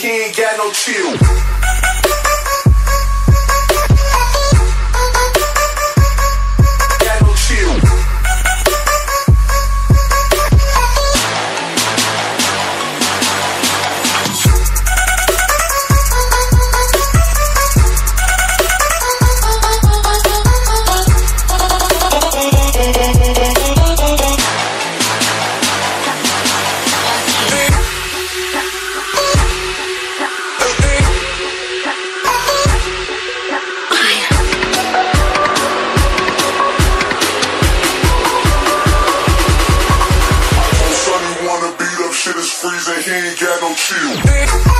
he ain't got no chill. can't got no chill.